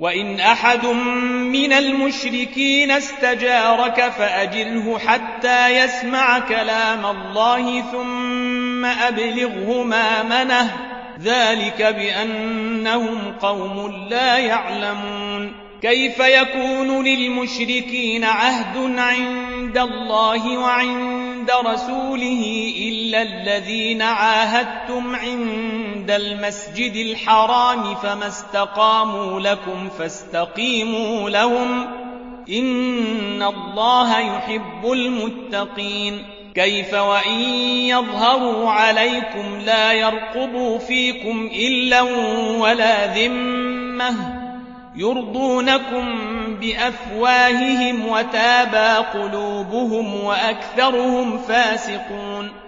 وإن أحد من المشركين استجارك فأجله حتى يسمع كلام الله ثم أبلغه مامنه ذلك بأنهم قوم لا يعلمون. كيف يكون للمشركين عهد عند الله وعند رسوله إلا الذين عاهدتم عند المسجد الحرام فما استقاموا لكم فاستقيموا لهم إن الله يحب المتقين. كيف وإن يظهروا عليكم لا يرقبوا فيكم إلا ولا ذمة يرضونكم بأفواههم وتابى قلوبهم وأكثرهم فاسقون.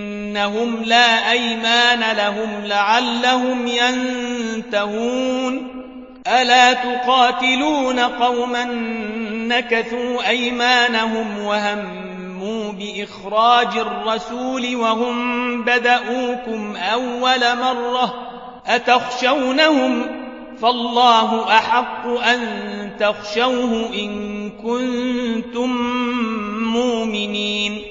إنهم لا أيمان لهم لعلهم ينتهون. ألا تقاتلون قوما نكثوا أيمانهم وهموا بإخراج الرسول وهم بدؤوكم أول مرة أتخشونهم؟ فالله أحق أن تخشوه إن كنتم مؤمنين.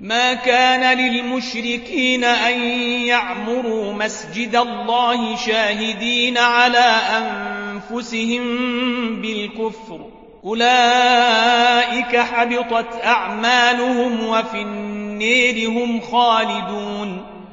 ما كان للمشركين أن يعمروا مسجد الله شاهدين على أنفسهم بالكفر. أولئك حبطت أعمالهم وفي النير هم خالدون.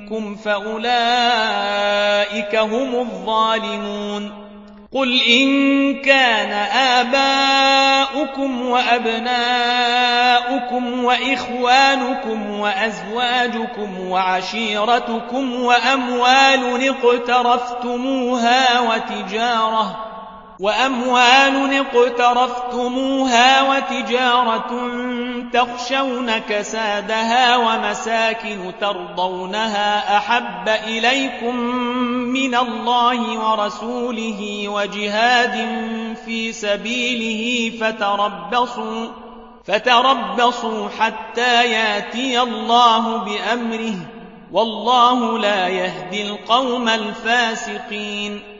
منكم فأولئك هم الظالمون. قل إن كان آباؤكم وأبناؤكم وإخوانكم وأزواجكم وعشيرتكم وأموال اقترفتموها وتجارة وأموال اقترفتموها وتجارة تخشون كسادها ومساكن ترضونها أحب إليكم من الله ورسوله وجهاد في سبيله فتربصوا فتربصوا حتى ياتي الله بأمره والله لا يهدي القوم الفاسقين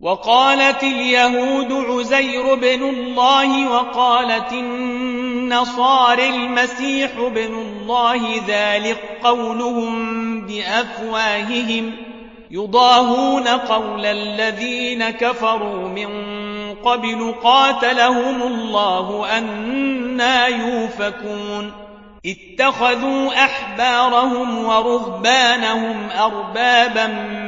وقالت اليهود عزير بن الله وقالت النصار المسيح بن الله ذلك قولهم بأفواههم يضاهون قول الذين كفروا من قبل قاتلهم الله أنا يوفكون اتخذوا أحبارهم ورهبانهم أربابا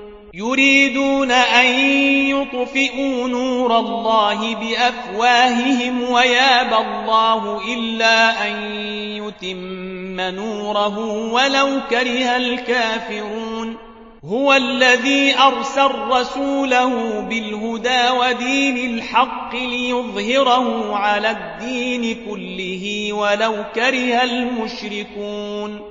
يريدون أن يطفئوا نور الله بأفواههم ويابى الله إلا أن يتم نوره ولو كره الكافرون. هو الذي أرسل رسوله بالهدى ودين الحق ليظهره على الدين كله ولو كره المشركون.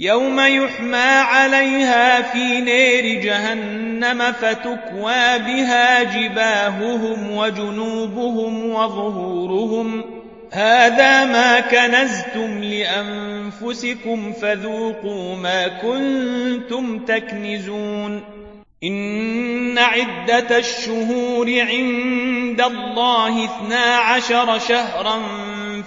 يوم يحمى عليها في نير جهنم فتكوى بها جباههم وجنوبهم وظهورهم هذا ما كنزتم لأنفسكم فذوقوا ما كنتم تكنزون إن عدة الشهور عند الله اثنا عشر شهرا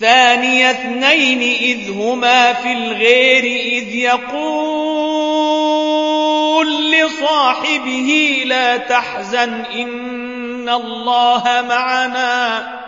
ثاني اثنين إذ هما في الغير إذ يقول لصاحبه لا تحزن إن الله معنا.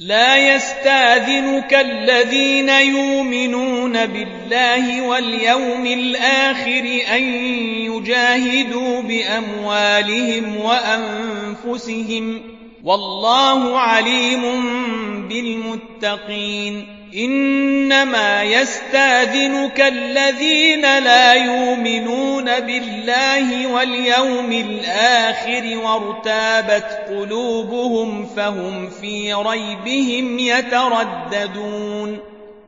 لا يستاذنك الذين يؤمنون بالله واليوم الآخر أن يجاهدوا بأموالهم وأنفسهم والله عليم بالمتقين إنما يستاذنك الذين لا يؤمنون بالله واليوم الآخر وارتابت قلوبهم فهم في ريبهم يترددون.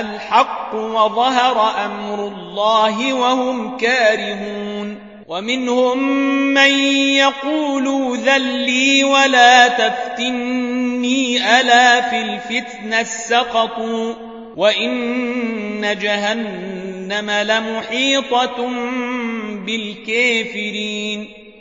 الحق وظهر أمر الله وهم كارهون. ومنهم من يقول ذلي ولا تفتني ألا في الفتنة سقطوا وإن جهنم لمحيطة بالكافرين.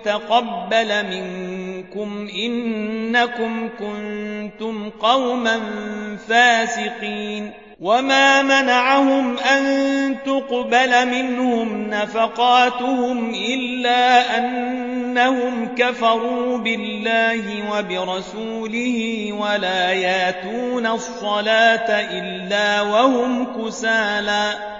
يتقبل منكم إنكم كنتم قوما فاسقين وما منعهم أن تقبل منهم نفقاتهم إلا أنهم كفروا بالله وبرسوله ولا ياتون الصلاة إلا وهم كسالى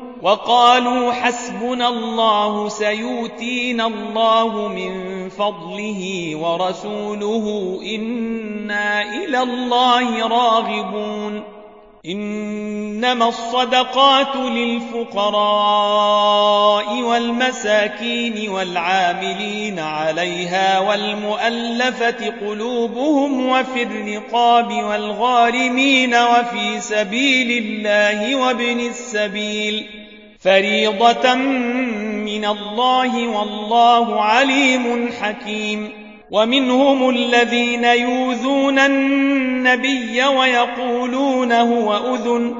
وقالوا حسبنا الله سيؤتينا الله من فضله ورسوله. إنا إلى الله راغبون. إنما الصدقات للفقراء والمساكين والعاملين عليها والمؤلفة قلوبهم وفي الرقاب والغارمين وفي سبيل الله وابن السبيل. فريضة من الله والله عليم حكيم. ومنهم الذين يوذون النبي ويقولون هو أذن.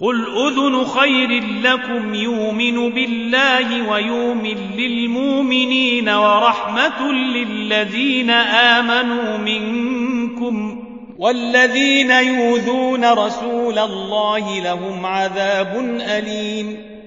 قل أذن خير لكم يؤمن بالله ويؤمن للمؤمنين ورحمة للذين آمنوا منكم. والذين يوذون رسول الله لهم عذاب أليم.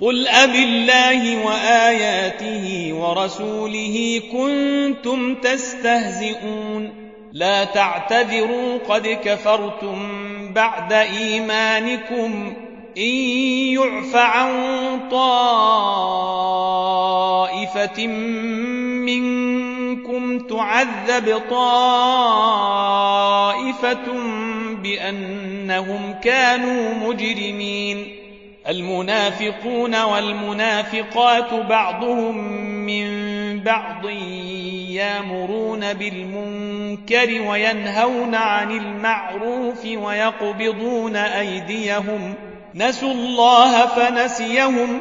قل أب الله وآياته ورسوله كنتم تستهزئون لا تعتذروا قد كفرتم بعد إيمانكم إن يعف عن طائفة منكم تعذب طائفة بأنهم كانوا مجرمين المنافقون والمنافقات بعضهم من بعض يامرون بالمنكر وينهون عن المعروف ويقبضون أيديهم. نسوا الله فنسيهم.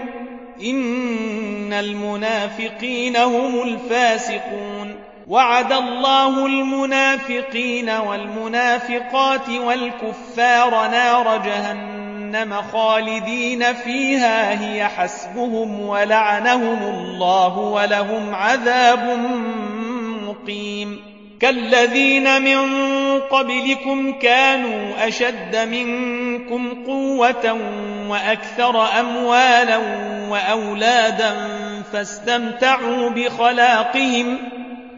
إن المنافقين هم الفاسقون. وعد الله المنافقين والمنافقات والكفار نار جهنم. خالدين فيها هي حسبهم ولعنهم الله ولهم عذاب مقيم. كالذين من قبلكم كانوا أشد منكم قوة وأكثر أموالا وأولادا فاستمتعوا بخلاقهم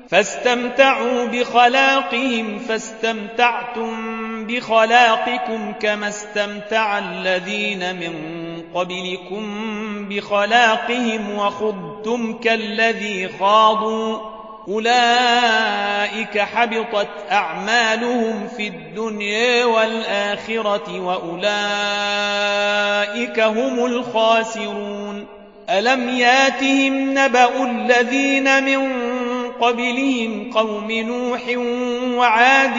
فاستمتعوا بخلاقهم فاستمتعتم بخلاقكم كما استمتع الذين من قبلكم بخلاقهم وخضتم كالذي خاضوا. أولئك حبطت أعمالهم في الدنيا والآخرة وأولئك هم الخاسرون. ألم ياتهم نبأ الذين من قبلهم قوم نوح وعاد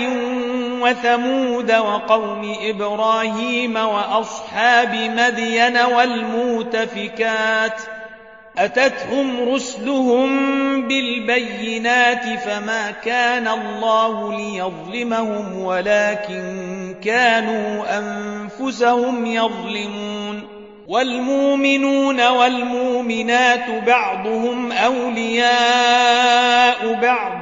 وثمود وقوم إبراهيم وأصحاب مدين والمؤتفكات أتتهم رسلهم بالبينات فما كان الله ليظلمهم ولكن كانوا أنفسهم يظلمون والمؤمنون والمؤمنات بعضهم أولياء بعض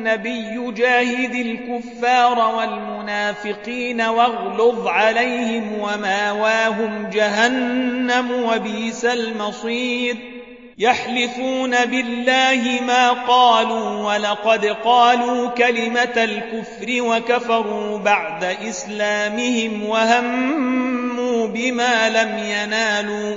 النبي جاهد الكفار والمنافقين واغلظ عليهم وماواهم جهنم وبئس المصير. يحلفون بالله ما قالوا ولقد قالوا كلمة الكفر وكفروا بعد إسلامهم وهموا بما لم ينالوا.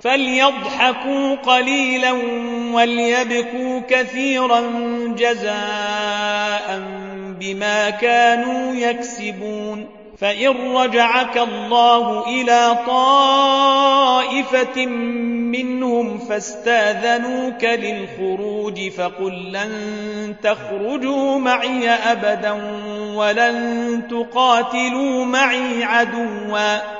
فليضحكوا قليلا وليبكوا كثيرا جزاء بما كانوا يكسبون. فإن رجعك الله إلى طائفة منهم فاستأذنوك للخروج فقل لن تخرجوا معي أبدا ولن تقاتلوا معي عدوا.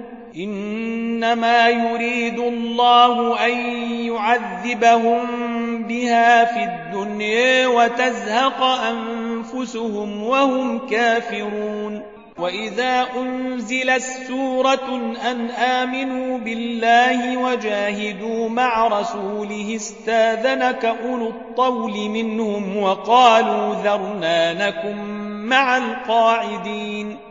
إنما يريد الله أن يعذبهم بها في الدنيا وتزهق أنفسهم وهم كافرون. وإذا أنزلت سورة أن آمنوا بالله وجاهدوا مع رسوله استاذنك أولو الطول منهم وقالوا ذرنا نكن مع القاعدين.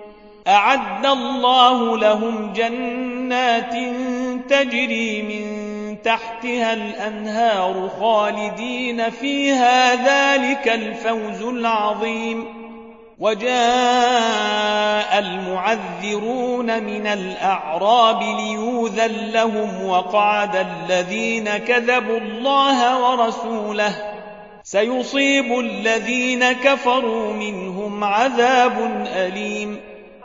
أعد الله لهم جنات تجري من تحتها الأنهار خالدين فيها ذلك الفوز العظيم. وجاء المعذرون من الأعراب ليوذن لهم وقعد الذين كذبوا الله ورسوله. سيصيب الذين كفروا منهم عذاب أليم.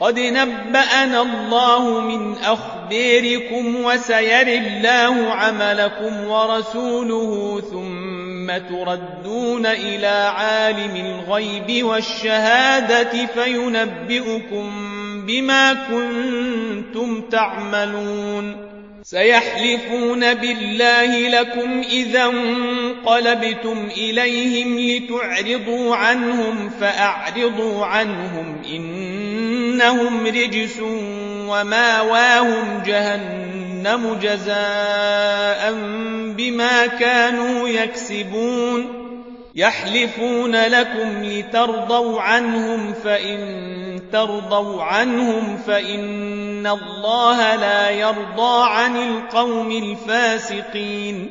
قد نبأنا الله من أخباركم وسيري الله عملكم ورسوله ثم تردون إلى عالم الغيب والشهادة فينبئكم بما كنتم تعملون. سيحلفون بالله لكم إذا انقلبتم إليهم لتعرضوا عنهم فأعرضوا عنهم إنهم رجس وماواهم جهنم جزاء بما كانوا يكسبون. يحلفون لكم لترضوا عنهم فإن ترضوا عنهم فإن الله لا يرضى عن القوم الفاسقين.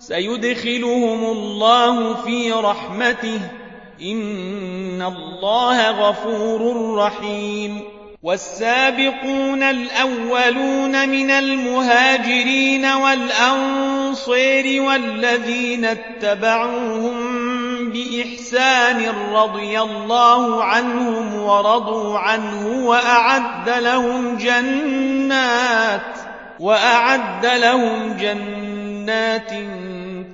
سيدخلهم الله في رحمته. إن الله غفور رحيم. والسابقون الأولون من المهاجرين والأنصير والذين اتبعوهم بإحسان رضي الله عنهم ورضوا عنه وأعد لهم جنات وأعد لهم جنات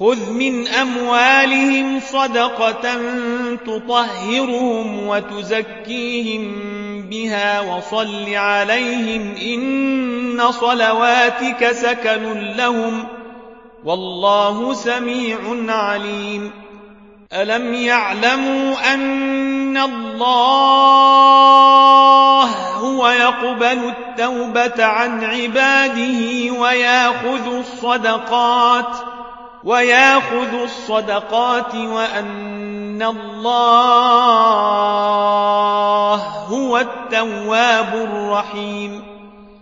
خذ من أموالهم صدقة تطهرهم وتزكيهم بها وصل عليهم إن صلواتك سكن لهم والله سميع عليم ألم يعلموا أن الله هو يقبل التوبة عن عباده وياخذ الصدقات ؟ وياخذ الصدقات وأن الله هو التواب الرحيم.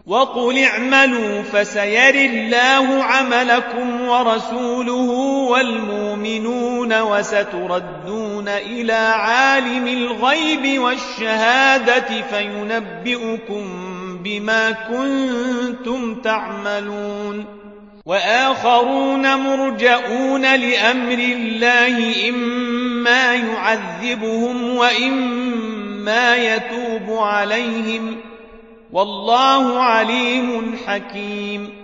وقل اعملوا فسيري الله عملكم ورسوله والمؤمنون وستردون إلى عالم الغيب والشهادة فينبئكم بما كنتم تعملون. وآخرون مرجؤون لأمر الله إما يعذبهم وإما يتوب عليهم. والله عليم حكيم.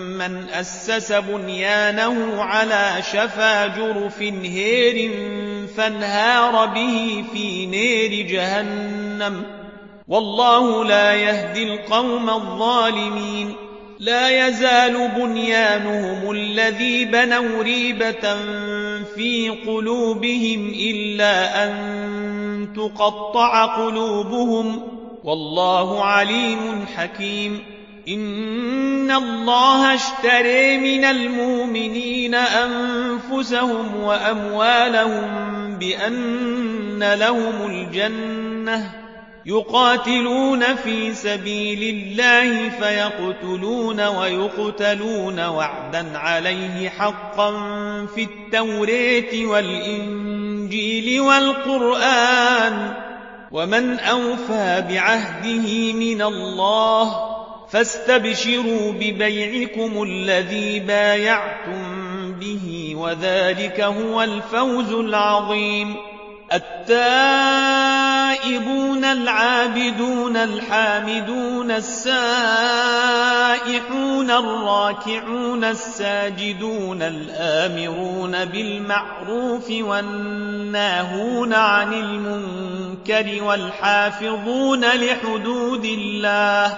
من أسس بنيانه على شفا جرف هير فانهار به في نير جهنم والله لا يهدي القوم الظالمين لا يزال بنيانهم الذي بنوا ريبة في قلوبهم إلا أن تقطع قلوبهم والله عليم حكيم إن الله اشتري من المؤمنين أنفسهم وأموالهم بأن لهم الجنة يقاتلون في سبيل الله فيقتلون ويقتلون وعدا عليه حقا في التوريت والإنجيل والقرآن ومن أوفى بعهده من الله فاستبشروا ببيعكم الذي بايعتم به وذلك هو الفوز العظيم. التائبون العابدون الحامدون السائحون الراكعون الساجدون الآمرون بالمعروف والناهون عن المنكر والحافظون لحدود الله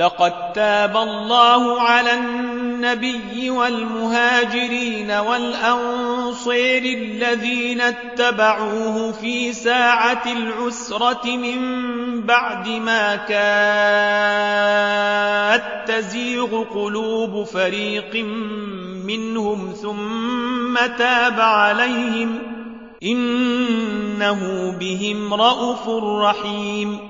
لقد تاب الله على النبي والمهاجرين والأنصير الذين اتبعوه في ساعة العسرة من بعد ما كاد تزيغ قلوب فريق منهم ثم تاب عليهم إنه بهم رءوف رحيم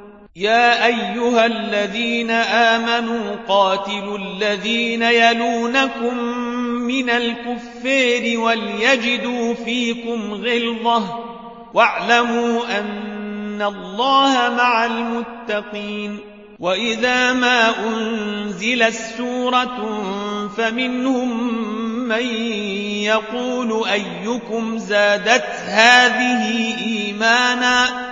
يا أيها الذين آمنوا قاتلوا الذين يلونكم من الكفار وليجدوا فيكم غلظة واعلموا أن الله مع المتقين وإذا ما أنزل السورة فمنهم من يقول أيكم زادت هذه إيمانا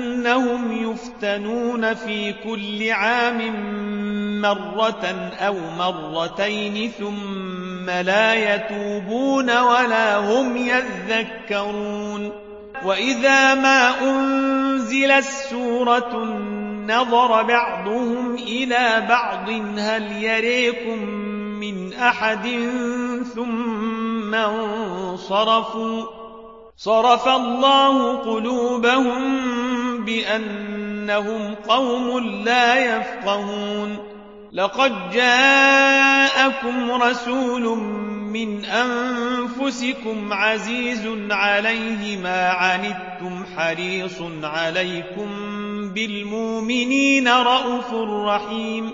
أنهم يفتنون في كل عام مرة أو مرتين ثم لا يتوبون ولا هم يذكرون وإذا ما أنزل السورة نظر بعضهم إلى بعض هل يريكم من أحد ثم انصرفوا صرف الله قلوبهم بأنهم قوم لا يفقهون. لقد جاءكم رسول من أنفسكم عزيز عليه ما عنتم حريص عليكم بالمؤمنين رءوف رحيم.